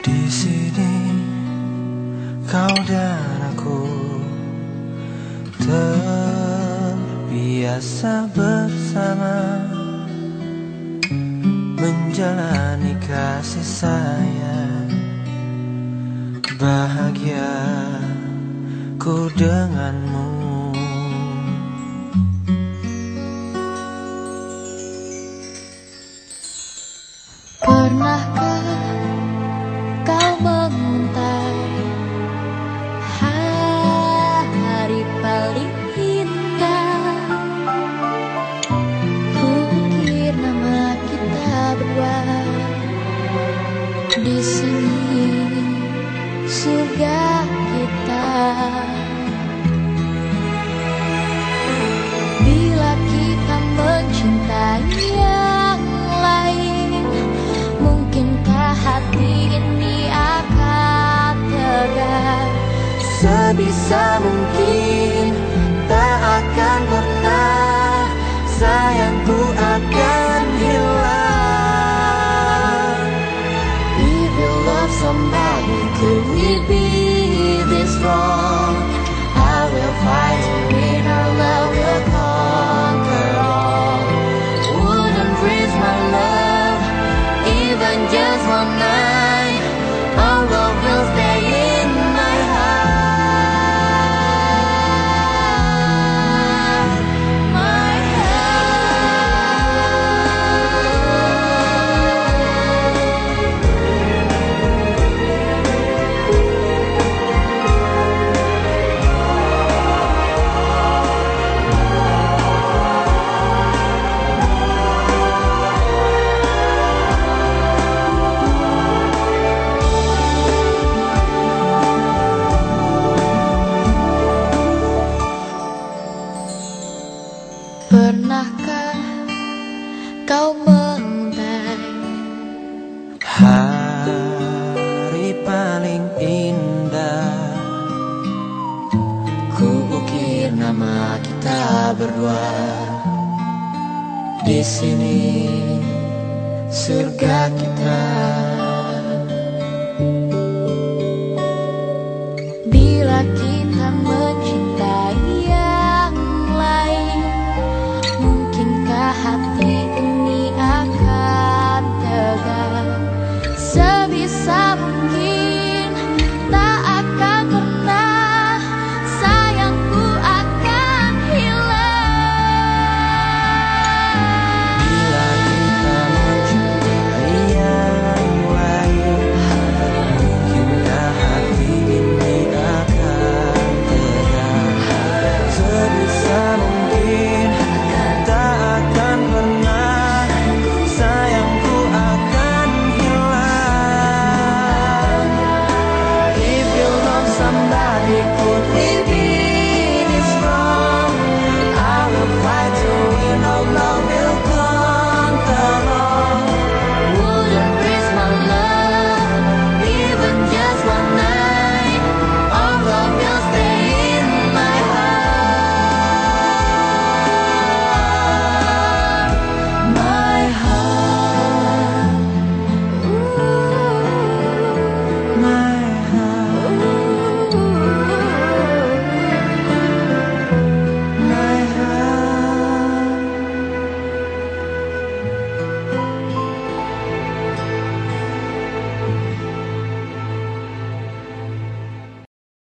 Di sini. Kau dan aku terbiasa bersama menjalani kasih sayang. Bahagia ku denganmu. Pernahkah di sini surga kita. Bila kita mencintai yang lain Mungkinkah hati ini akan tegar? Sebisa mungkin could we be Pernahkah kau menguntai Hari paling indah? Ku ukir nama kita berdua. Di sini surga kita